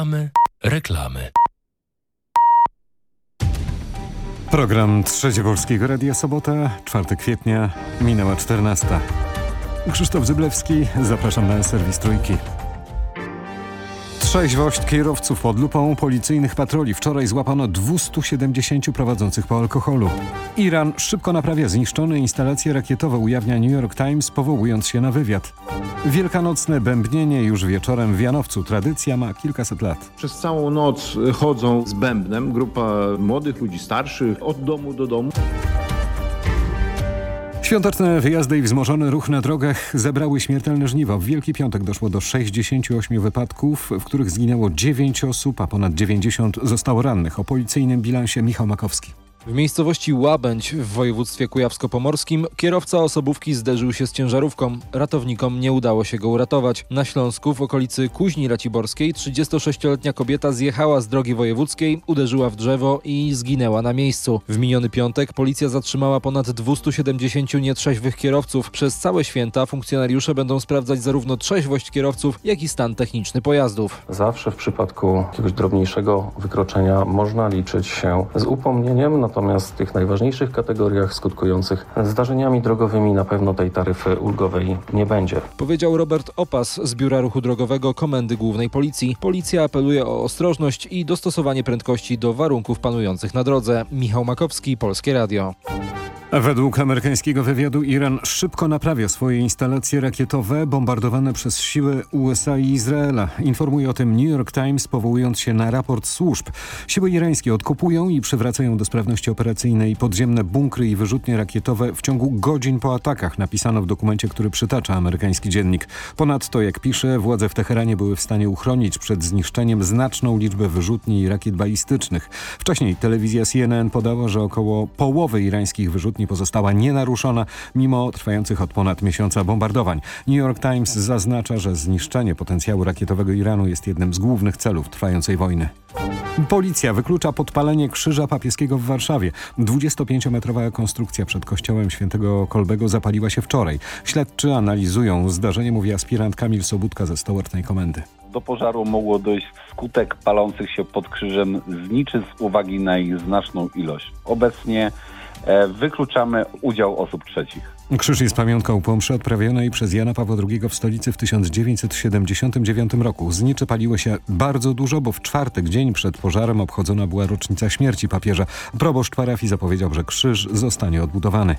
Reklamy. Reklamy. Program Trzecie Polskiego Radia Sobota, 4 kwietnia, minęła 14. Krzysztof Zyblewski, zapraszam na serwis Trójki. Trzeźwość kierowców pod lupą policyjnych patroli. Wczoraj złapano 270 prowadzących po alkoholu. Iran szybko naprawia zniszczone instalacje rakietowe, ujawnia New York Times, powołując się na wywiad. Wielkanocne bębnienie już wieczorem w Janowcu. Tradycja ma kilkaset lat. Przez całą noc chodzą z bębnem grupa młodych ludzi starszych od domu do domu. Świąteczne wyjazdy i wzmożony ruch na drogach zebrały śmiertelne żniwo. W Wielki Piątek doszło do 68 wypadków, w których zginęło 9 osób, a ponad 90 zostało rannych. O policyjnym bilansie Michał Makowski. W miejscowości Łabędź w województwie kujawsko-pomorskim kierowca osobówki zderzył się z ciężarówką. Ratownikom nie udało się go uratować. Na Śląsku w okolicy Kuźni Raciborskiej 36-letnia kobieta zjechała z drogi wojewódzkiej, uderzyła w drzewo i zginęła na miejscu. W miniony piątek policja zatrzymała ponad 270 nietrzeźwych kierowców. Przez całe święta funkcjonariusze będą sprawdzać zarówno trzeźwość kierowców, jak i stan techniczny pojazdów. Zawsze w przypadku jakiegoś drobniejszego wykroczenia można liczyć się z upomnieniem, natomiast w tych najważniejszych kategoriach skutkujących zdarzeniami drogowymi na pewno tej taryfy ulgowej nie będzie. Powiedział Robert Opas z Biura Ruchu Drogowego Komendy Głównej Policji. Policja apeluje o ostrożność i dostosowanie prędkości do warunków panujących na drodze. Michał Makowski, Polskie Radio. Według amerykańskiego wywiadu Iran szybko naprawia swoje instalacje rakietowe bombardowane przez siły USA i Izraela. Informuje o tym New York Times powołując się na raport służb. Siły irańskie odkupują i przywracają do sprawności operacyjnej podziemne bunkry i wyrzutnie rakietowe w ciągu godzin po atakach, napisano w dokumencie, który przytacza amerykański dziennik. Ponadto, jak pisze, władze w Teheranie były w stanie uchronić przed zniszczeniem znaczną liczbę wyrzutni i rakiet balistycznych. Wcześniej telewizja CNN podała, że około połowy irańskich wyrzutni pozostała nienaruszona mimo trwających od ponad miesiąca bombardowań. New York Times zaznacza, że zniszczenie potencjału rakietowego Iranu jest jednym z głównych celów trwającej wojny. Policja wyklucza podpalenie krzyża papieskiego w Warszawie. 25-metrowa konstrukcja przed kościołem świętego Kolbego zapaliła się wczoraj. Śledczy analizują zdarzenie, mówi aspirant Kamil Sobudka ze stołecznej komendy. Do pożaru mogło dojść wskutek palących się pod krzyżem zniczy z uwagi na ich znaczną ilość. Obecnie wykluczamy udział osób trzecich. Krzyż jest pamiątką po mszy odprawionej przez Jana Pawła II w stolicy w 1979 roku. Znicze paliło się bardzo dużo, bo w czwartek, dzień przed pożarem, obchodzona była rocznica śmierci papieża. Proboszcz parafii zapowiedział, że krzyż zostanie odbudowany.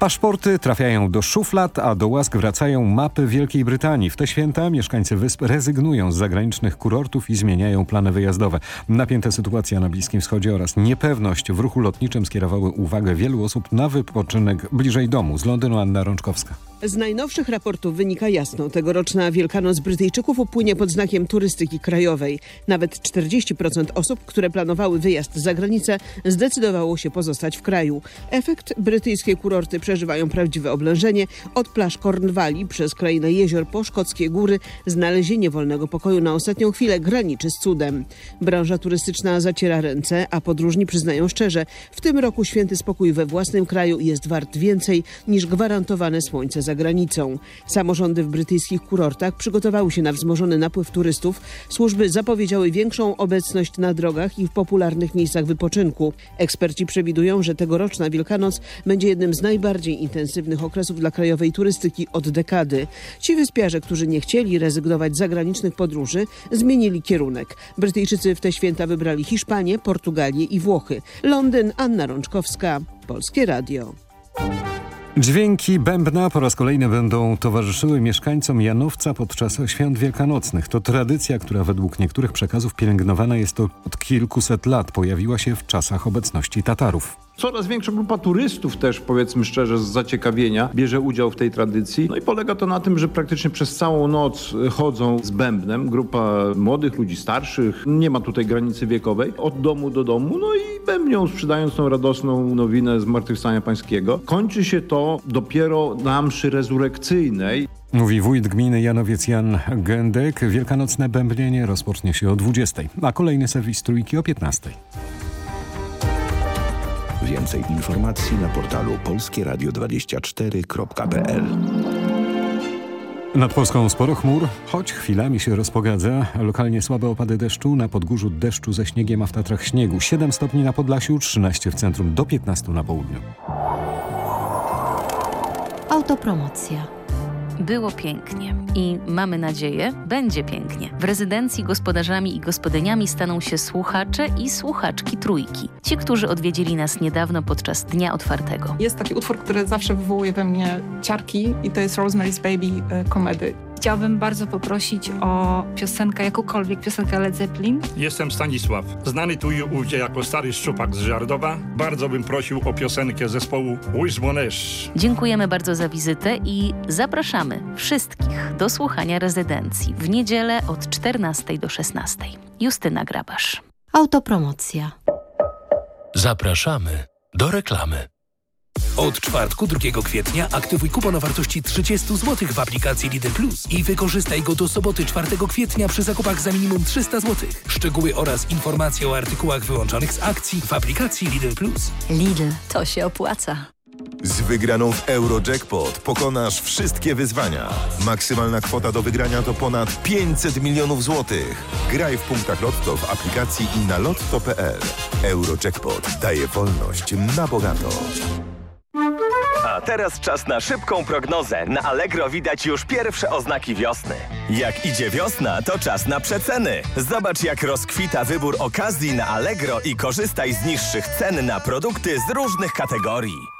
Paszporty trafiają do szuflad, a do łask wracają mapy Wielkiej Brytanii. W te święta mieszkańcy wysp rezygnują z zagranicznych kurortów i zmieniają plany wyjazdowe. Napięta sytuacja na Bliskim Wschodzie oraz niepewność w ruchu lotniczym skierowały uwagę wielu osób na wypoczynek bliżej domu. Z Londynu Anna Rączkowska. Z najnowszych raportów wynika jasno, tegoroczna Wielkanoc Brytyjczyków upłynie pod znakiem turystyki krajowej. Nawet 40% osób, które planowały wyjazd za granicę, zdecydowało się pozostać w kraju. Efekt brytyjskie kurorty przeżywają prawdziwe oblężenie. Od plaż Cornwalli przez krainę jezior po szkockie góry znalezienie wolnego pokoju na ostatnią chwilę graniczy z cudem. Branża turystyczna zaciera ręce, a podróżni przyznają szczerze, w tym roku święty spokój we własnym kraju jest wart więcej niż gwarantowane słońce za granicą. Samorządy w brytyjskich kurortach przygotowały się na wzmożony napływ turystów. Służby zapowiedziały większą obecność na drogach i w popularnych miejscach wypoczynku. Eksperci przewidują, że tegoroczna Wielkanoc będzie jednym z najbardziej intensywnych okresów dla krajowej turystyki od dekady. Ci wyspiarze, którzy nie chcieli rezygnować z zagranicznych podróży, zmienili kierunek. Brytyjczycy w te święta wybrali Hiszpanię, Portugalię i Włochy. Londyn, Anna Rączkowska, Polskie Radio. Dźwięki bębna po raz kolejny będą towarzyszyły mieszkańcom Janowca podczas świąt wielkanocnych. To tradycja, która według niektórych przekazów pielęgnowana jest od kilkuset lat. Pojawiła się w czasach obecności Tatarów. Coraz większa grupa turystów też, powiedzmy szczerze, z zaciekawienia bierze udział w tej tradycji. No i polega to na tym, że praktycznie przez całą noc chodzą z bębnem. Grupa młodych ludzi, starszych, nie ma tutaj granicy wiekowej, od domu do domu, no i bębnią, sprzedając tą radosną nowinę zmartwychwstania pańskiego. Kończy się to dopiero na mszy rezurekcyjnej. Mówi wójt gminy Janowiec Jan Gędek. Wielkanocne bębnienie rozpocznie się o 20, a kolejny serwis trójki o 15. Więcej informacji na portalu polskieradio24.pl. Nad Polską sporo chmur, choć chwilami się rozpogadza. Lokalnie słabe opady deszczu, na Podgórzu deszczu ze śniegiem, a w Tatrach śniegu. 7 stopni na Podlasiu, 13 w centrum, do 15 na południu. Autopromocja. Było pięknie i mamy nadzieję, będzie pięknie. W rezydencji gospodarzami i gospodyniami staną się słuchacze i słuchaczki trójki. Ci, którzy odwiedzili nas niedawno podczas Dnia Otwartego. Jest taki utwór, który zawsze wywołuje we mnie ciarki i to jest Rosemary's Baby e, komedy. Chciałabym bardzo poprosić o piosenkę, jakąkolwiek piosenkę Led Zeppelin. Jestem Stanisław, znany tu i ówdzie jako stary szczupak z Żardowa. Bardzo bym prosił o piosenkę zespołu Wismonesz. Dziękujemy bardzo za wizytę i zapraszamy wszystkich do słuchania rezydencji w niedzielę od 14 do 16. Justyna Grabasz. Autopromocja. Zapraszamy do reklamy. Od czwartku 2 kwietnia aktywuj kupon o wartości 30 zł w aplikacji Lidl Plus i wykorzystaj go do soboty 4 kwietnia przy zakupach za minimum 300 zł. Szczegóły oraz informacje o artykułach wyłączonych z akcji w aplikacji Lidl Plus. Lidl, to się opłaca. Z wygraną w Eurojackpot pokonasz wszystkie wyzwania. Maksymalna kwota do wygrania to ponad 500 milionów złotych. Graj w punktach Lotto w aplikacji i na lotto.pl. Eurojackpot daje wolność na bogato. A teraz czas na szybką prognozę. Na Allegro widać już pierwsze oznaki wiosny. Jak idzie wiosna, to czas na przeceny. Zobacz jak rozkwita wybór okazji na Allegro i korzystaj z niższych cen na produkty z różnych kategorii.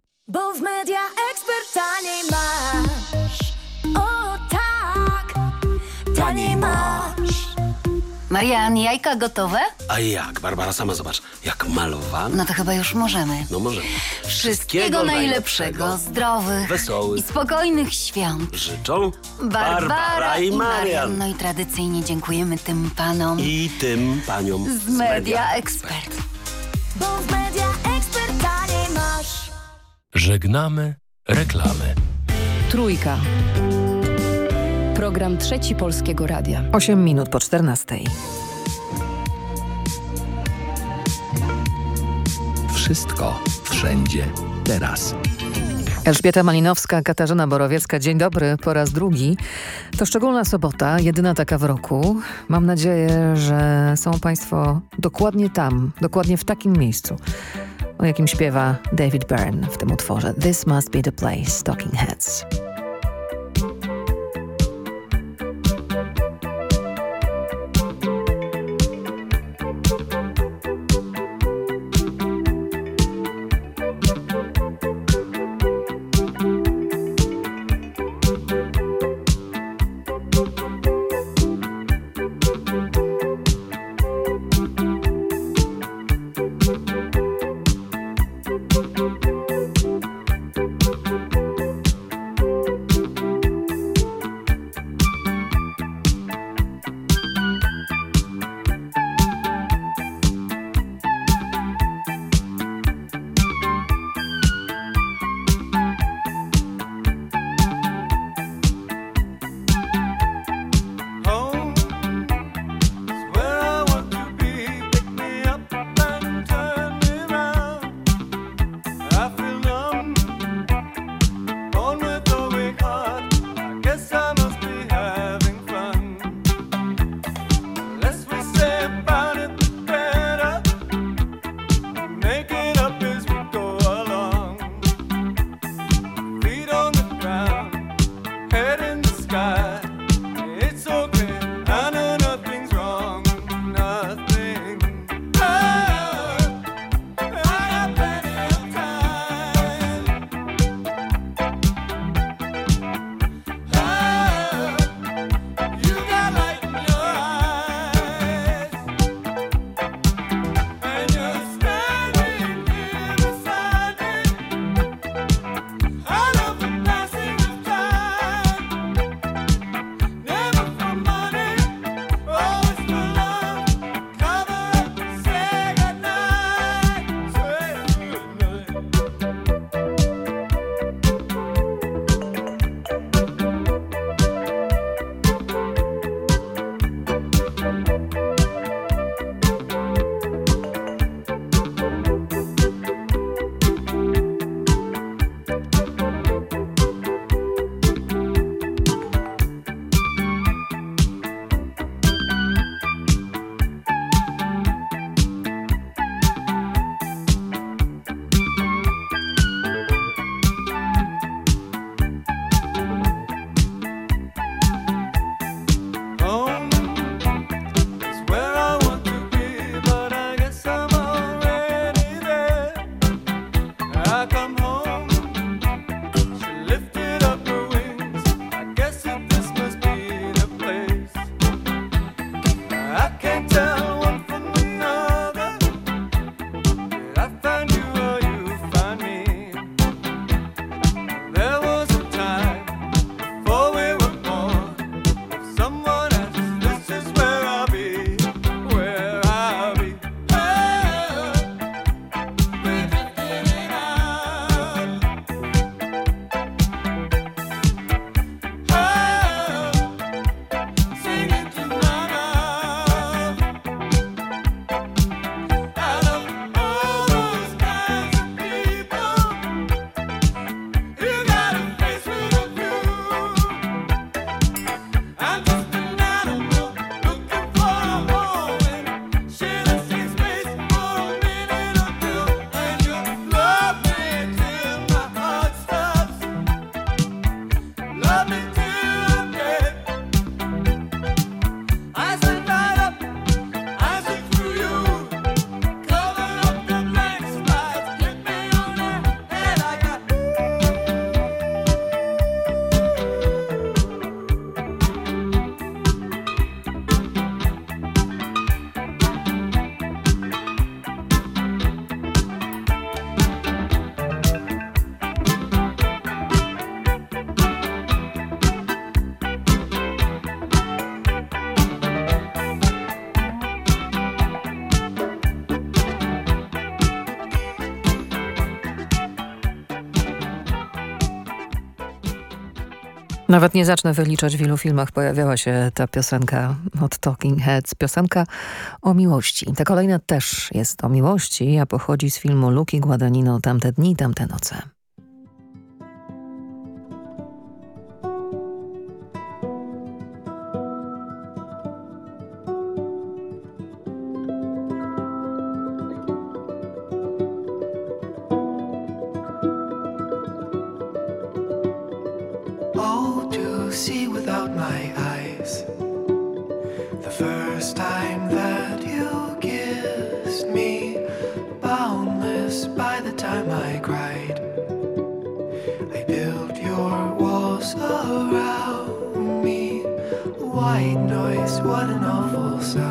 Bo w Media Expert taniej masz. O tak, taniej masz. Marian, jajka gotowe? A jak? Barbara, sama zobacz. Jak malowane. No to chyba już możemy. No możemy. Wszystkiego najlepszego, zdrowych wesołych i spokojnych świąt. Życzą Barbara, Barbara i Marian. No i tradycyjnie dziękujemy tym panom I tym paniom z Media Expert. Bo w Media. Żegnamy reklamy. Trójka. Program Trzeci Polskiego Radia. 8 minut po 14. Wszystko, wszędzie, teraz. Elżbieta Malinowska, Katarzyna Borowiecka. Dzień dobry po raz drugi. To szczególna sobota, jedyna taka w roku. Mam nadzieję, że są Państwo dokładnie tam, dokładnie w takim miejscu, o jakim śpiewa David Byrne w tym utworze. This must be the place, Talking Heads. Nawet nie zacznę wyliczać, w ilu filmach pojawiała się ta piosenka od Talking Heads. Piosenka o miłości. Ta kolejna też jest o miłości, a pochodzi z filmu Luki Guadagnino Tamte dni, tamte noce. see without my eyes. The first time that you kissed me, boundless by the time I cried. I built your walls around me. White noise, what an awful sound.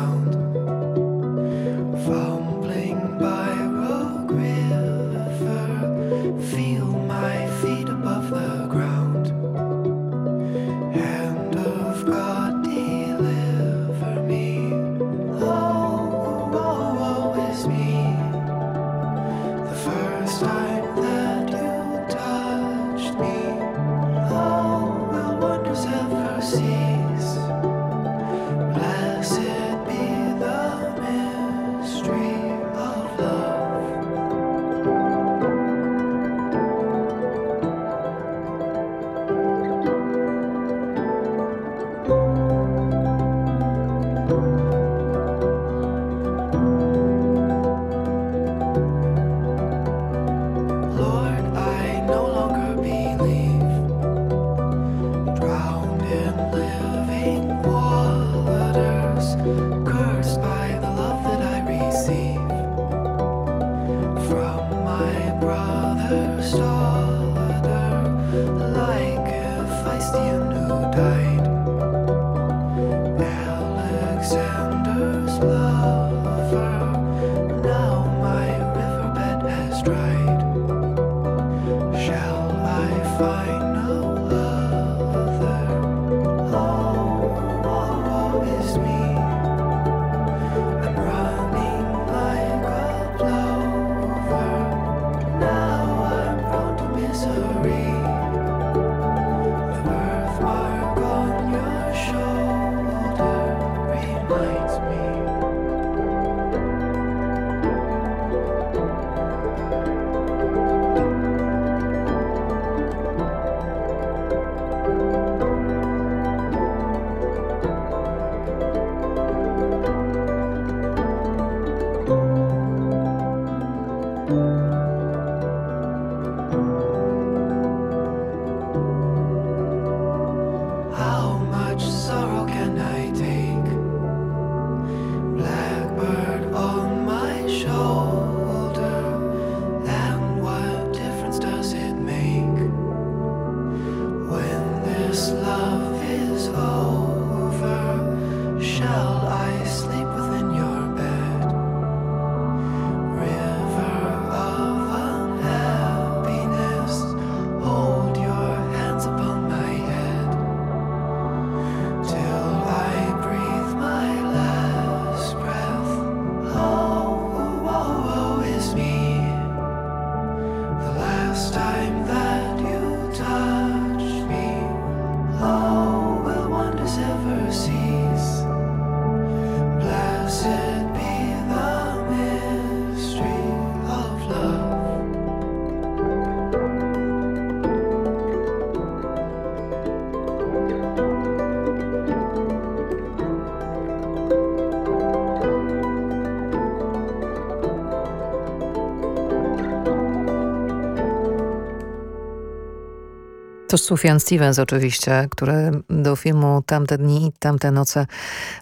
To Sufjan Stevens oczywiście, który do filmu Tamte dni i tamte noce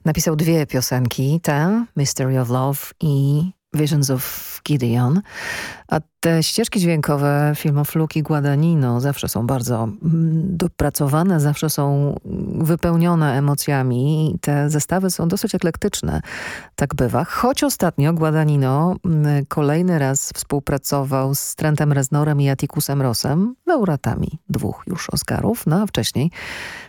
napisał dwie piosenki. Tę, Mystery of Love i Visions of Gideon. A te ścieżki dźwiękowe filmów Luki Guadagnino zawsze są bardzo mm, dopracowane, zawsze są wypełnione emocjami. Te zestawy są dosyć eklektyczne, tak bywa. Choć ostatnio Guadagnino mm, kolejny raz współpracował z Trentem Reznorem i Atticusem Rossem, laureatami dwóch już Oscarów, no a wcześniej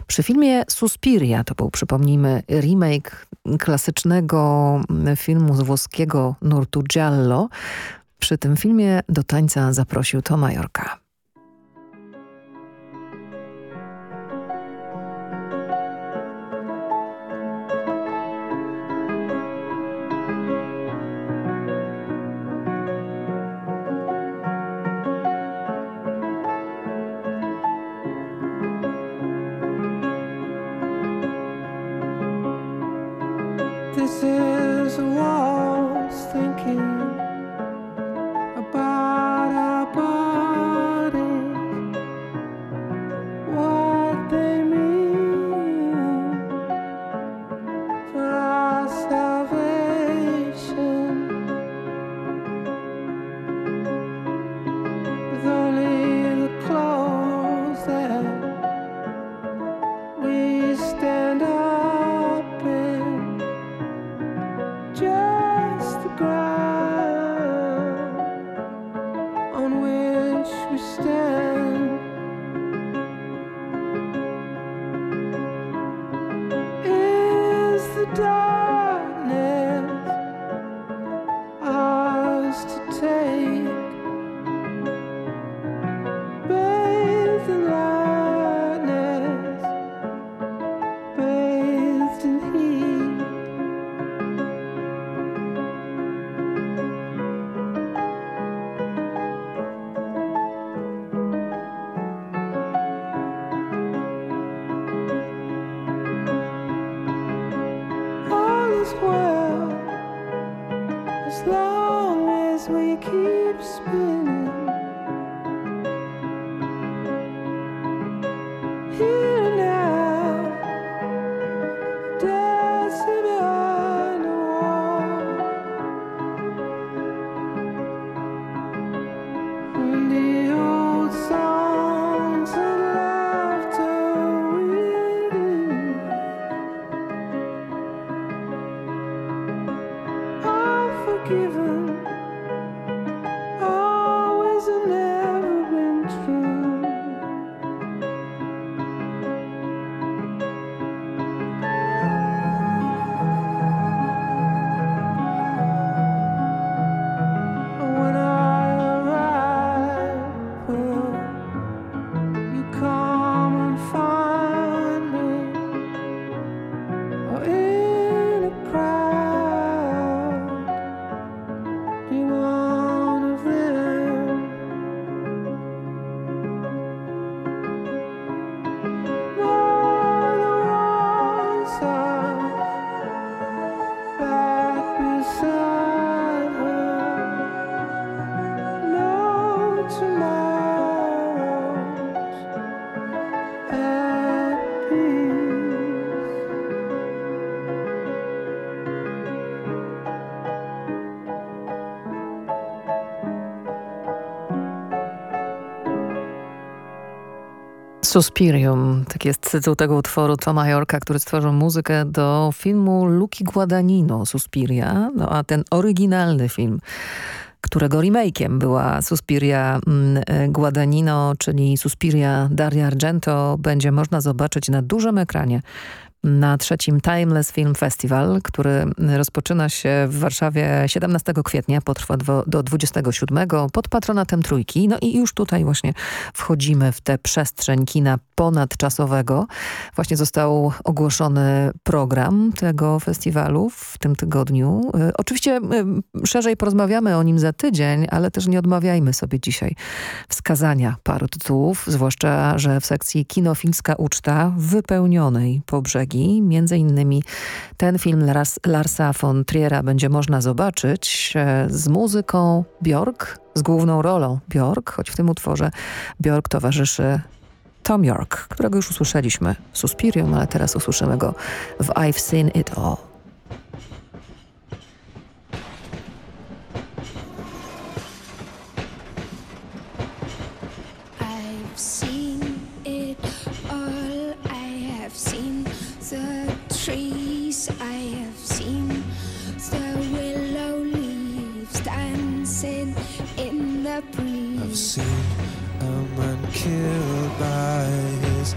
przy filmie Suspiria, to był, przypomnijmy, remake klasycznego mm, filmu z włoskiego nurtu Giallo, przy tym filmie do tańca zaprosił to Majorka. Suspirium, tak jest tytuł tego utworu. Toma Yorka, który stworzył muzykę do filmu Luki Guadagnino, Suspiria, no a ten oryginalny film którego remake'iem była Suspiria mm, e, Guadagnino, czyli Suspiria Daria Argento, będzie można zobaczyć na dużym ekranie na trzecim Timeless Film Festival, który rozpoczyna się w Warszawie 17 kwietnia, potrwa do 27 pod patronatem Trójki. No i już tutaj właśnie wchodzimy w tę przestrzeń kina ponadczasowego. Właśnie został ogłoszony program tego festiwalu w tym tygodniu. Y, oczywiście y, szerzej porozmawiamy o nim za tydzień, ale też nie odmawiajmy sobie dzisiaj wskazania paru tytułów, zwłaszcza, że w sekcji Kinofilska Uczta wypełnionej po brzegi Między innymi ten film Lars, Larsa von Triera będzie można zobaczyć e, z muzyką Björk, z główną rolą Björk, choć w tym utworze Björk towarzyszy Tom York, którego już usłyszeliśmy w Suspirium, ale teraz usłyszymy go w I've Seen It All. I've seen the willow leaves dancing in the breeze. I've seen a man killed by his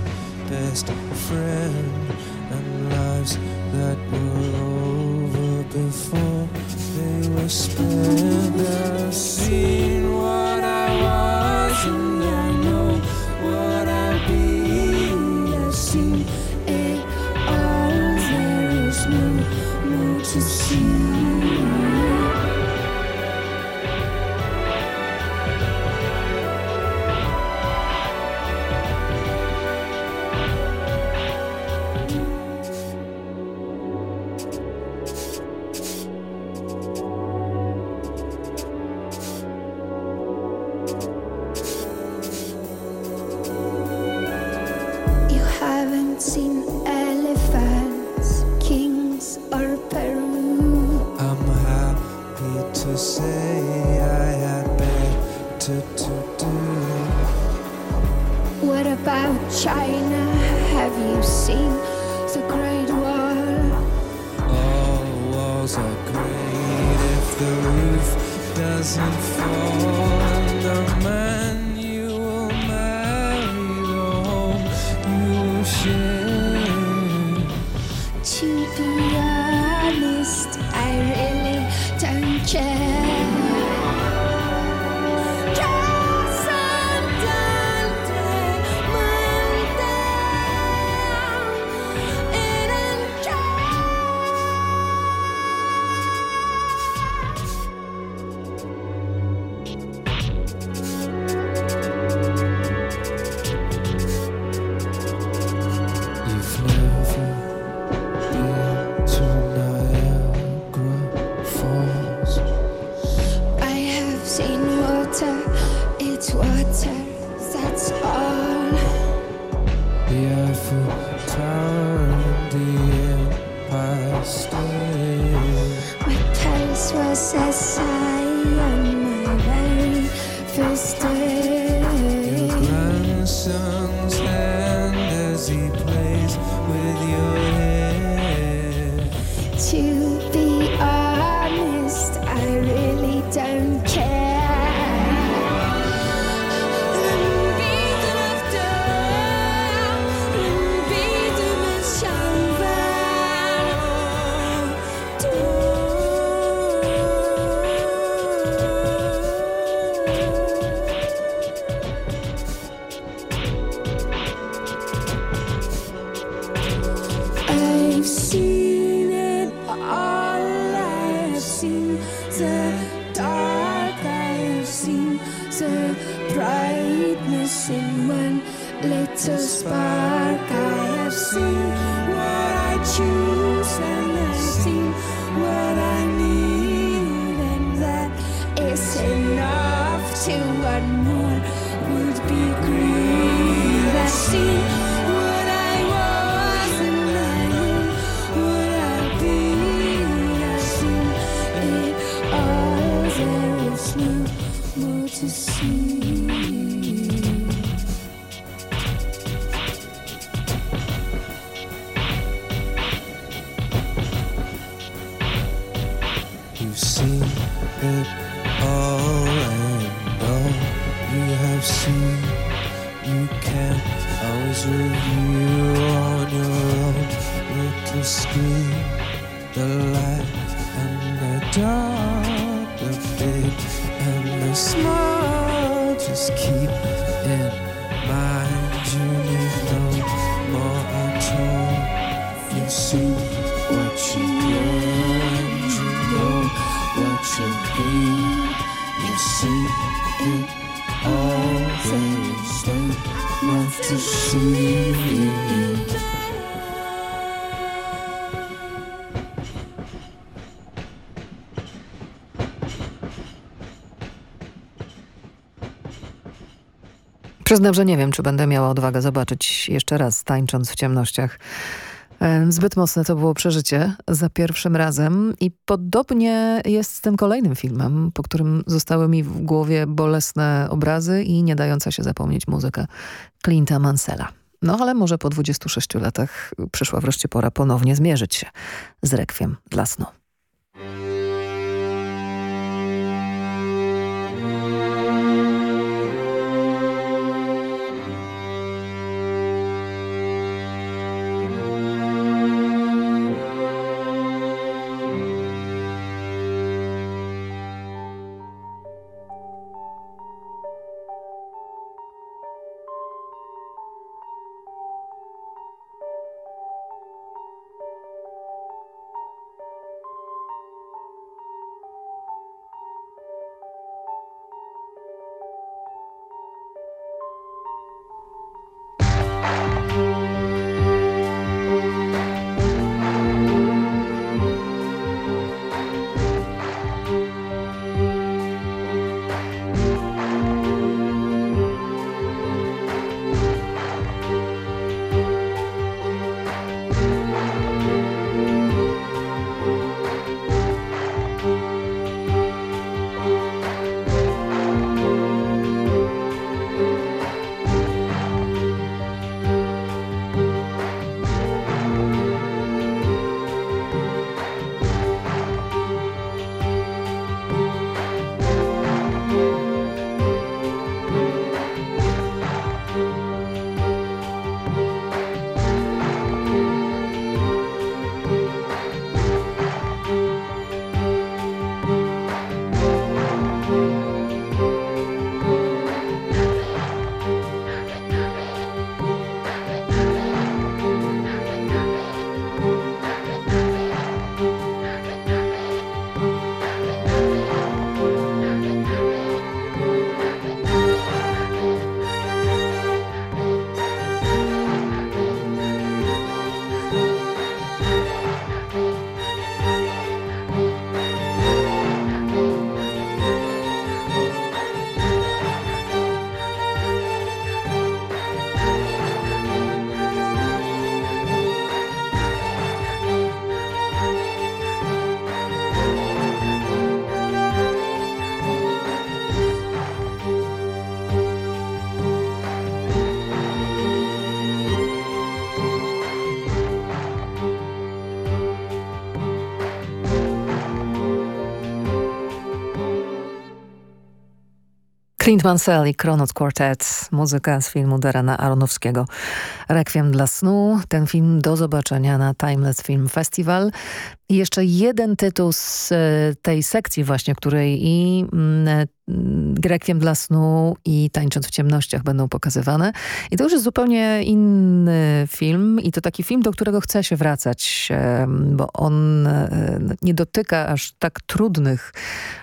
best friend and lives that were over before they were spent. The Eiffel Tower and the Empire State. My Paris was as on my very first day. Your grandson's hand as he plays with your dark, the big and the small. Just keep in mind you need no more all. You see what you and you know what you need. You see it all there is no left to see. Przyznam, że nie wiem, czy będę miała odwagę zobaczyć jeszcze raz tańcząc w ciemnościach. Em, Zbyt mocne to było przeżycie za pierwszym razem i podobnie jest z tym kolejnym filmem, po którym zostały mi w głowie bolesne obrazy i nie dająca się zapomnieć muzyka Clint'a Mansella. No ale może po 26 latach przyszła wreszcie pora ponownie zmierzyć się z rekwiem dla snu. Clint Mansell i Kronos Quartet, muzyka z filmu Darana Aronowskiego. Rekwiem dla snu, ten film do zobaczenia na Timeless Film Festival. I jeszcze jeden tytuł z e, tej sekcji właśnie, której i mm, Rekwiem dla snu i Tańcząc w ciemnościach będą pokazywane. I to już jest zupełnie inny film i to taki film, do którego chce się wracać, e, bo on e, nie dotyka aż tak trudnych Mm, e,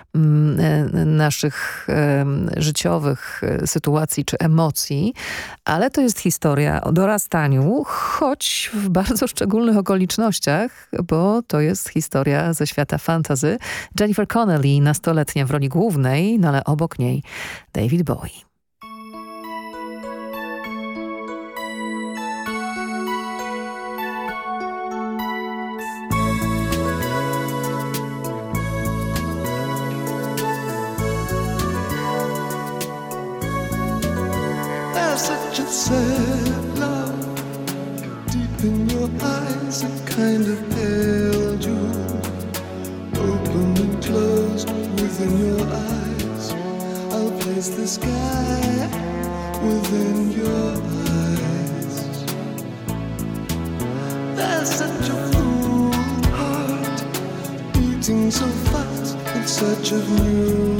naszych życiowych e, sytuacji czy emocji, ale to jest historia o dorastaniu, choć w bardzo szczególnych okolicznościach, bo to jest historia ze świata fantazy. Jennifer Connelly, nastoletnia w roli głównej, no ale obok niej David Bowie. Kind of pale jewel, open and closed within your eyes. I'll place the sky within your eyes. There's such a full heart beating so fast in search of new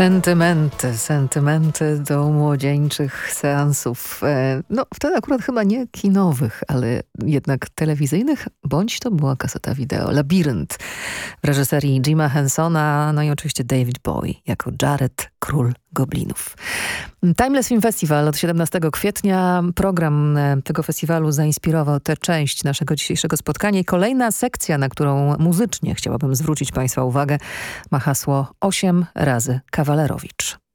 Sentymenty, sentymenty do młodzieńczych seansów. E, no wtedy akurat chyba nie kinowych, ale jednak telewizyjnych, bądź to była kaseta wideo. Labirynt w reżyserii Jima Hensona, no i oczywiście David Bowie jako Jared, król goblinów. Timeless Film Festival od 17 kwietnia. Program e, tego festiwalu zainspirował tę część naszego dzisiejszego spotkania i kolejna sekcja, na którą muzycznie chciałabym zwrócić Państwa uwagę, ma hasło 8 razy Kawalerowicz. To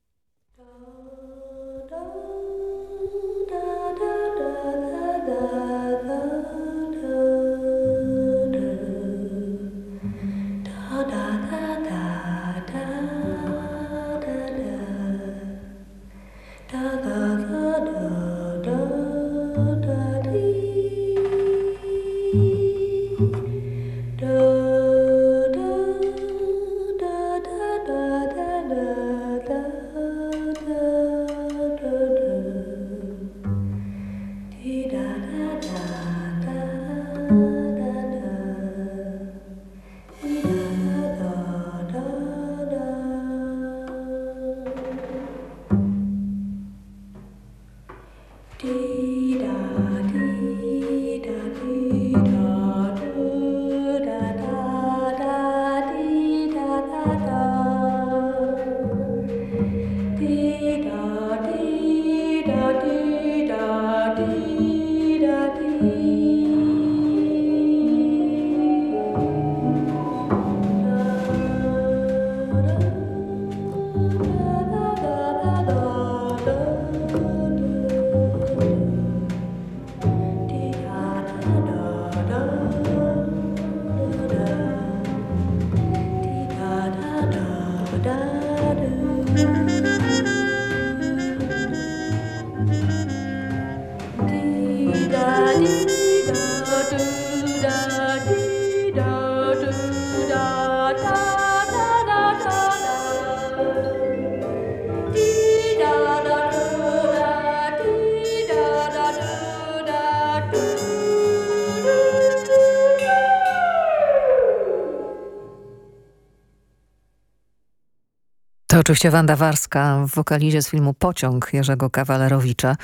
oczywiście Wanda Warska w wokalizie z filmu Pociąg Jerzego Kawalerowicza.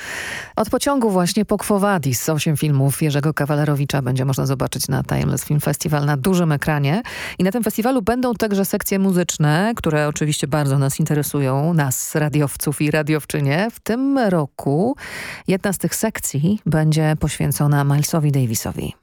Od pociągu właśnie po Quo Vadis. Osiem filmów Jerzego Kawalerowicza będzie można zobaczyć na Timeless Film Festival na dużym ekranie. I na tym festiwalu będą także sekcje muzyczne, które oczywiście bardzo nas interesują, nas radiowców i radiowczynie. W tym roku jedna z tych sekcji będzie poświęcona Milesowi Davisowi.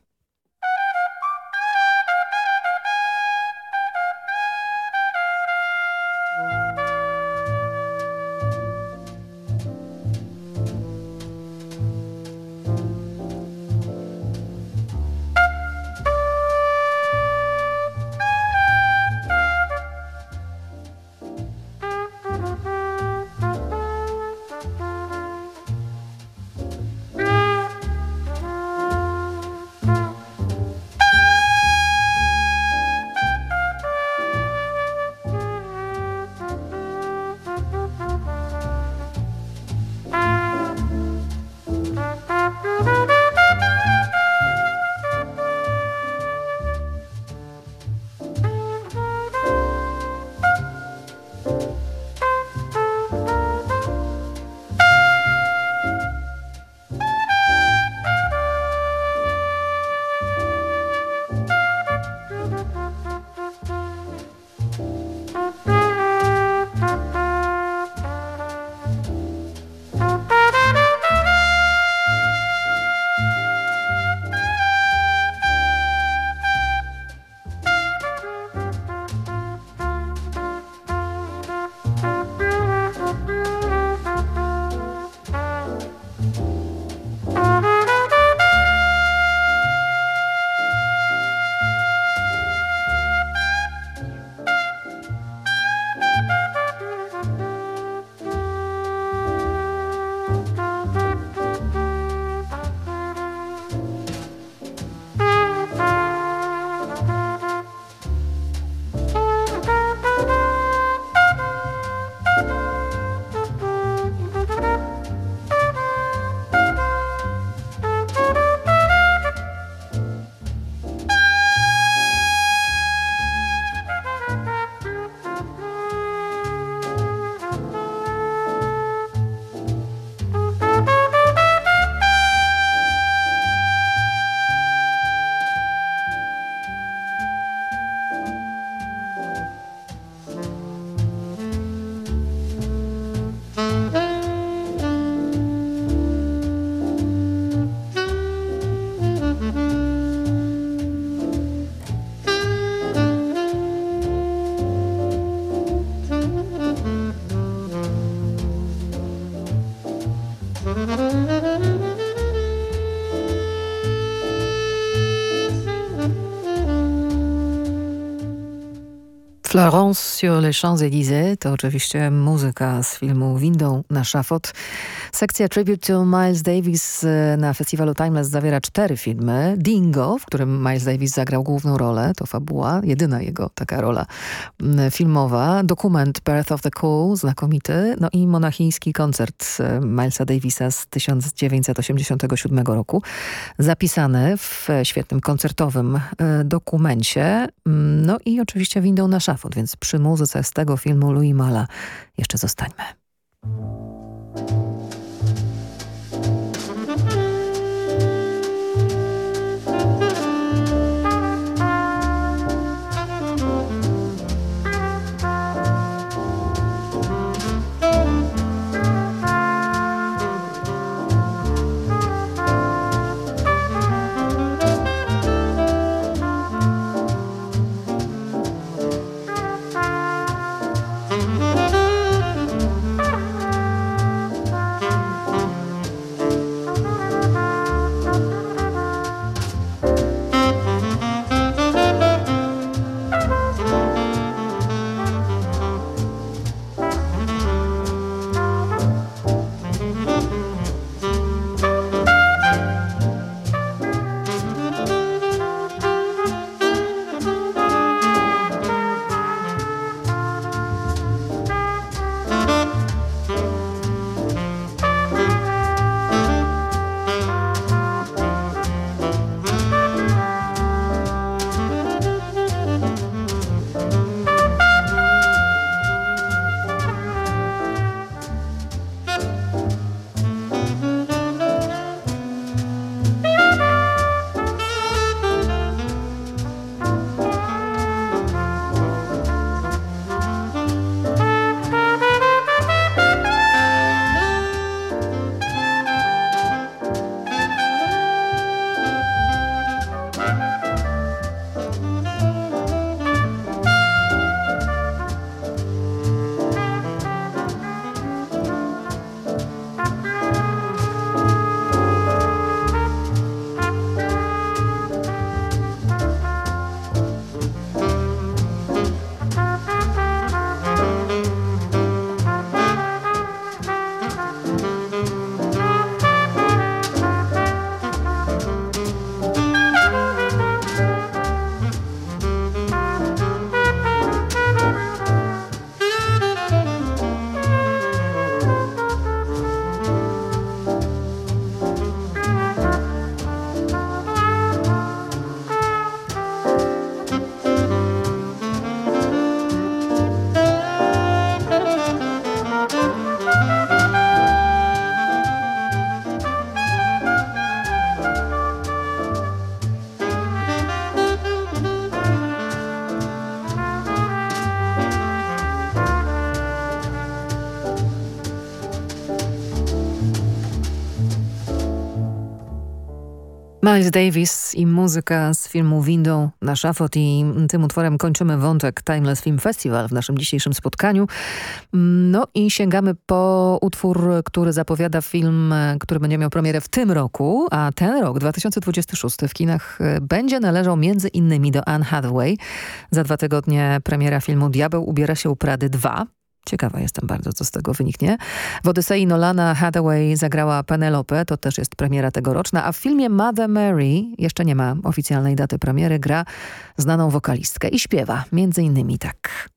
Florence sur les Champs-Élysées to oczywiście muzyka z filmu Windą na szafot. Sekcja Tribute to Miles Davis e, na festiwalu Timeless zawiera cztery filmy. Dingo, w którym Miles Davis zagrał główną rolę, to fabuła, jedyna jego taka rola filmowa. Dokument Birth of the Cool, znakomity. No i monachijski koncert e, Milesa Davisa z 1987 roku. Zapisany w świetnym koncertowym e, dokumencie. No i oczywiście Windą na szafot więc przy muzyce z tego filmu Louis Mala jeszcze zostańmy. Miles Davis i muzyka z filmu Windą na szafot i tym utworem kończymy wątek Timeless Film Festival w naszym dzisiejszym spotkaniu. No i sięgamy po utwór, który zapowiada film, który będzie miał premierę w tym roku, a ten rok, 2026 w kinach będzie należał między innymi do Anne Hathaway. Za dwa tygodnie premiera filmu Diabeł ubiera się u Prady 2. Ciekawa jestem bardzo, co z tego wyniknie. W Odysei Nolana Hathaway zagrała Penelope, to też jest premiera tegoroczna, a w filmie Mother Mary, jeszcze nie ma oficjalnej daty premiery, gra znaną wokalistkę i śpiewa, między innymi tak.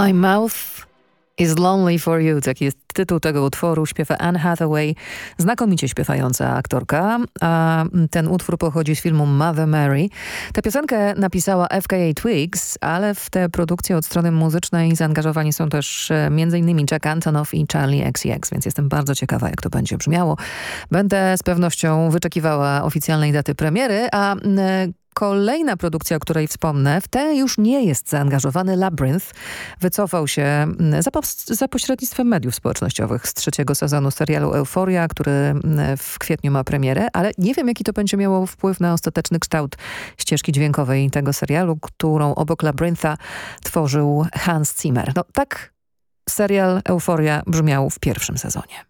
My Mouth is Lonely for You. Taki jest tytuł tego utworu. Śpiewa Anne Hathaway, znakomicie śpiewająca aktorka. A ten utwór pochodzi z filmu Mother Mary. Tę piosenkę napisała FKA Twigs, ale w tę produkcję od strony muzycznej zaangażowani są też e, m.in. Jack Antonoff i Charlie XCX, więc jestem bardzo ciekawa, jak to będzie brzmiało. Będę z pewnością wyczekiwała oficjalnej daty premiery, a m, Kolejna produkcja, o której wspomnę, w tę już nie jest zaangażowany Labyrinth. Wycofał się mm, za, po, za pośrednictwem mediów społecznościowych z trzeciego sezonu serialu Euforia, który mm, w kwietniu ma premierę, ale nie wiem, jaki to będzie miało wpływ na ostateczny kształt ścieżki dźwiękowej tego serialu, którą obok Labyrintha tworzył Hans Zimmer. No tak serial Euforia brzmiał w pierwszym sezonie.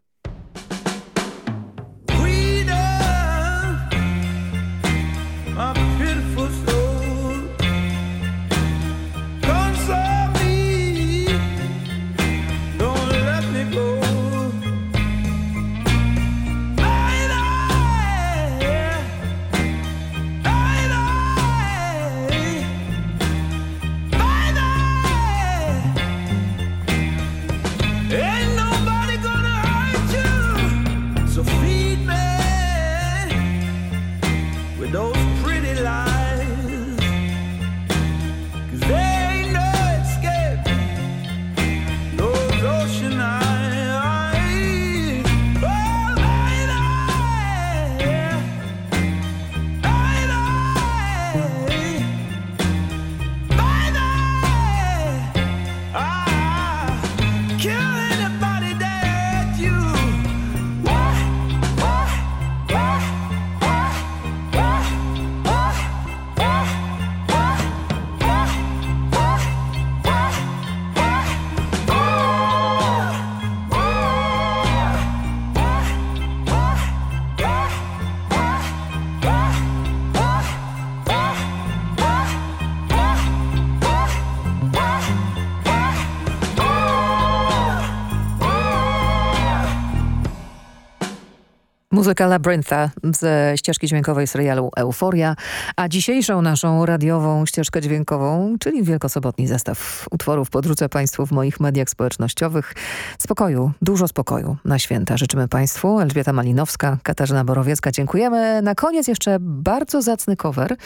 Muzyka Labyrintha ze ścieżki dźwiękowej serialu Euforia, a dzisiejszą naszą radiową ścieżkę dźwiękową, czyli wielkosobotni zestaw utworów podrzucę Państwu w moich mediach społecznościowych. Spokoju, dużo spokoju na święta. Życzymy Państwu. Elżbieta Malinowska, Katarzyna Borowiecka. Dziękujemy. Na koniec jeszcze bardzo zacny cover.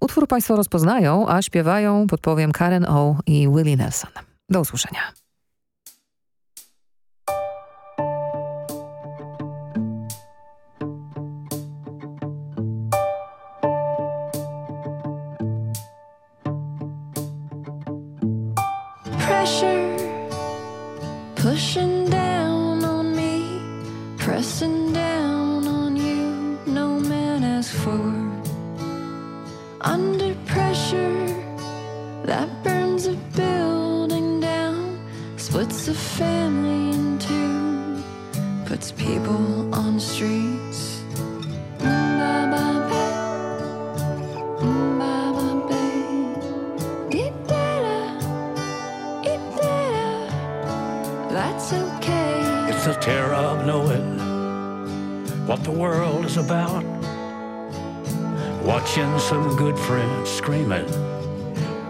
Utwór Państwo rozpoznają, a śpiewają, podpowiem, Karen O i Willie Nelson. Do usłyszenia. what the world is about. Watching some good friends screaming,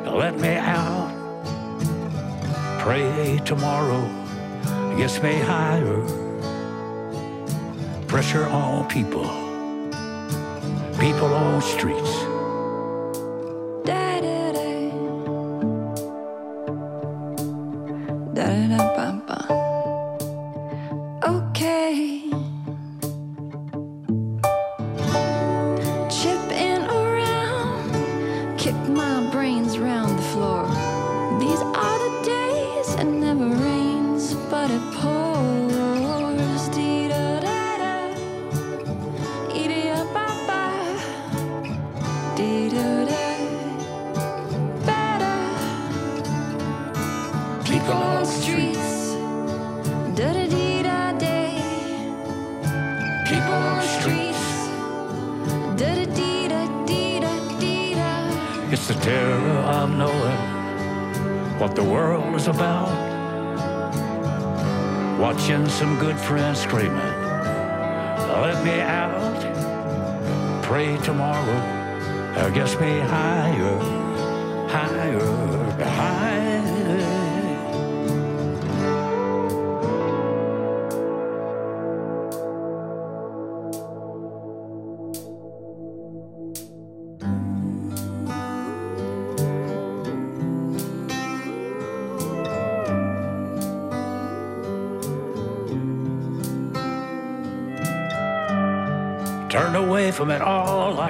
let me out. Pray tomorrow gets me higher. Pressure on people, people on streets.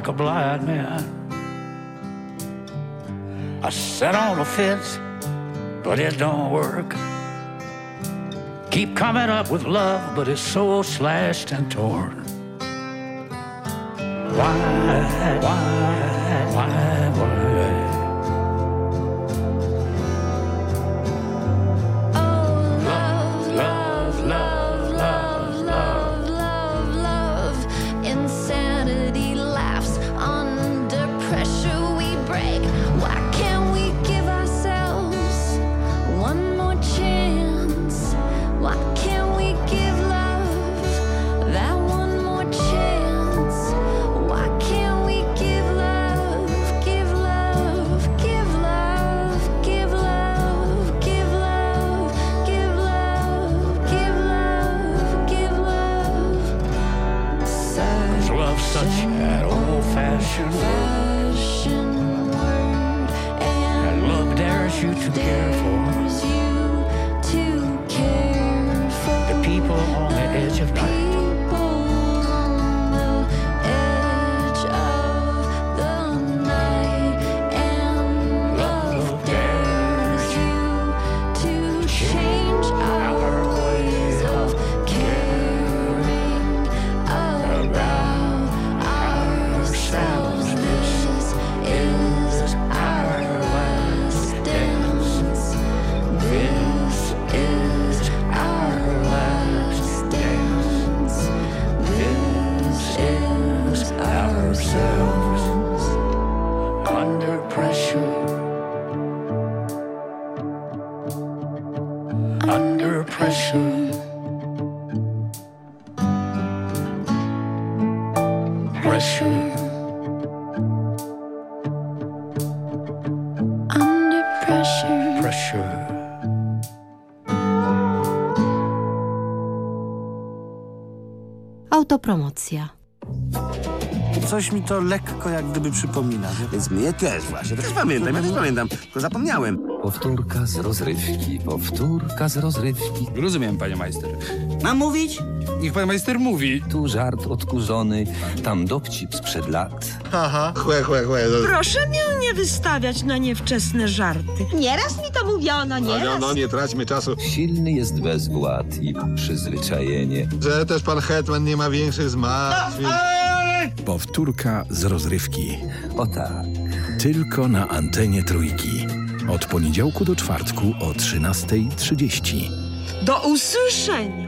a blind man. I sat on a fence, but it don't work. Keep coming up with love, but it's so slashed and torn. Why, why, why? crush. Under pressure. Pressure. Autopromocja. Coś mi to lekko jak gdyby przypomina. Nie? Więc mnie też właśnie. Też pamiętam, ja też pamiętam, tylko zapomniałem. Powtórka z rozrywki, powtórka z rozrywki. Rozumiem, panie majster. Mam mówić? Niech pan majster mówi. Tu żart odkurzony, tam dowcip sprzed lat. Haha, chłe, chłe, chłe. Proszę mnie nie wystawiać na niewczesne żarty. Nieraz mi to mówiono, No, nieraz. no, no, nie traćmy czasu. Silny jest bezwład i przyzwyczajenie. Że też pan Hetman nie ma większych zmartwień. Powtórka z rozrywki. O tak. Tylko na antenie trójki. Od poniedziałku do czwartku o 13.30. Do usłyszenia.